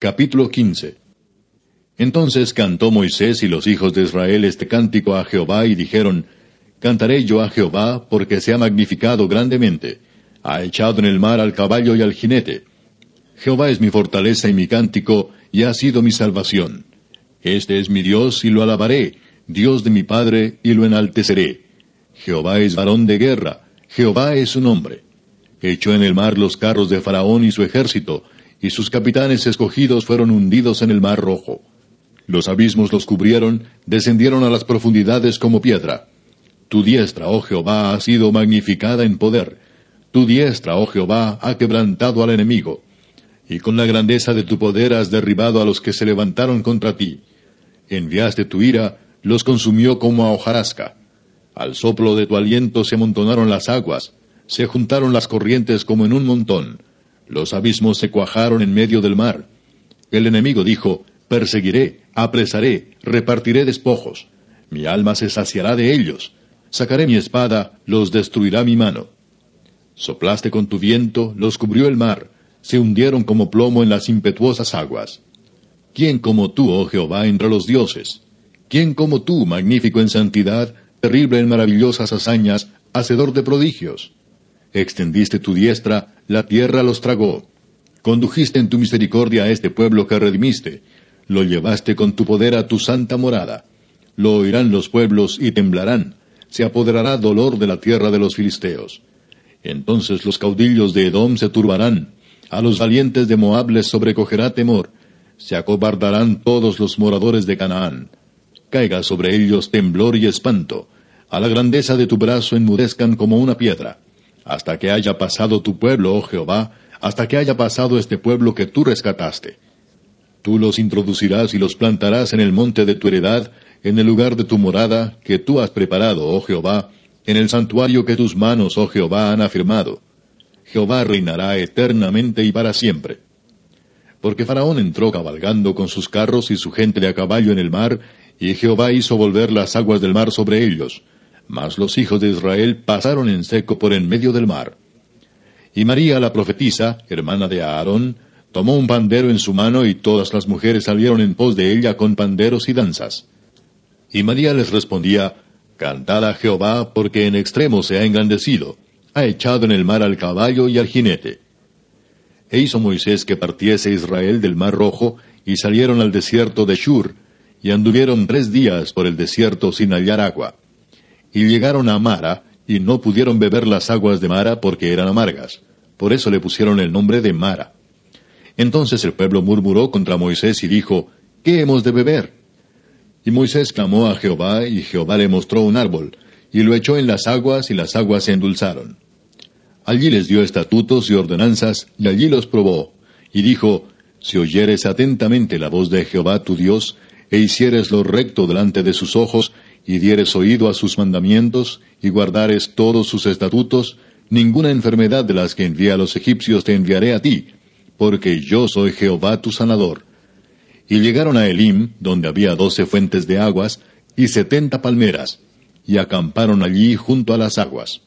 Capítulo 15 Entonces cantó Moisés y los hijos de Israel este cántico a Jehová y dijeron, Cantaré yo a Jehová porque se ha magnificado grandemente, ha echado en el mar al caballo y al jinete. Jehová es mi fortaleza y mi cántico, y ha sido mi salvación. Este es mi Dios y lo alabaré, Dios de mi Padre y lo enalteceré. Jehová es varón de guerra, Jehová es su nombre. Echó en el mar los carros de Faraón y su ejército, y sus capitanes escogidos fueron hundidos en el mar rojo. Los abismos los cubrieron, descendieron a las profundidades como piedra. Tu diestra, oh Jehová, ha sido magnificada en poder. Tu diestra, oh Jehová, ha quebrantado al enemigo. Y con la grandeza de tu poder has derribado a los que se levantaron contra ti. Enviaste tu ira, los consumió como a hojarasca. Al soplo de tu aliento se amontonaron las aguas, se juntaron las corrientes como en un montón. Los abismos se cuajaron en medio del mar. El enemigo dijo, Perseguiré, apresaré, repartiré despojos. Mi alma se saciará de ellos. Sacaré mi espada, los destruirá mi mano. Soplaste con tu viento, los cubrió el mar, se hundieron como plomo en las impetuosas aguas. ¿Quién como tú, oh Jehová, entre los dioses? ¿Quién como tú, magnífico en santidad, terrible en maravillosas hazañas, hacedor de prodigios? Extendiste tu diestra, la tierra los tragó. Condujiste en tu misericordia a este pueblo que redimiste. Lo llevaste con tu poder a tu santa morada. Lo oirán los pueblos y temblarán. Se apoderará dolor de la tierra de los filisteos. Entonces los caudillos de Edom se turbarán. A los valientes de Moab les sobrecogerá temor. Se acobardarán todos los moradores de Canaán. Caiga sobre ellos temblor y espanto. A la grandeza de tu brazo enmudezcan como una piedra hasta que haya pasado tu pueblo, oh Jehová, hasta que haya pasado este pueblo que tú rescataste. Tú los introducirás y los plantarás en el monte de tu heredad, en el lugar de tu morada, que tú has preparado, oh Jehová, en el santuario que tus manos, oh Jehová, han afirmado. Jehová reinará eternamente y para siempre. Porque Faraón entró cabalgando con sus carros y su gente de a caballo en el mar, y Jehová hizo volver las aguas del mar sobre ellos, mas los hijos de Israel pasaron en seco por en medio del mar. Y María la profetisa, hermana de Aarón, tomó un pandero en su mano y todas las mujeres salieron en pos de ella con panderos y danzas. Y María les respondía, Cantad a Jehová porque en extremo se ha engrandecido, ha echado en el mar al caballo y al jinete. E hizo Moisés que partiese Israel del mar rojo, y salieron al desierto de Shur, y anduvieron tres días por el desierto sin hallar agua y llegaron a Mara, y no pudieron beber las aguas de Mara porque eran amargas. Por eso le pusieron el nombre de Mara. Entonces el pueblo murmuró contra Moisés y dijo, ¿Qué hemos de beber? Y Moisés clamó a Jehová, y Jehová le mostró un árbol, y lo echó en las aguas, y las aguas se endulzaron. Allí les dio estatutos y ordenanzas, y allí los probó, y dijo, Si oyeres atentamente la voz de Jehová tu Dios, e hicieres lo recto delante de sus ojos, y dieres oído a sus mandamientos, y guardares todos sus estatutos, ninguna enfermedad de las que envié a los egipcios te enviaré a ti, porque yo soy Jehová tu sanador. Y llegaron a Elim, donde había doce fuentes de aguas, y setenta palmeras, y acamparon allí junto a las aguas.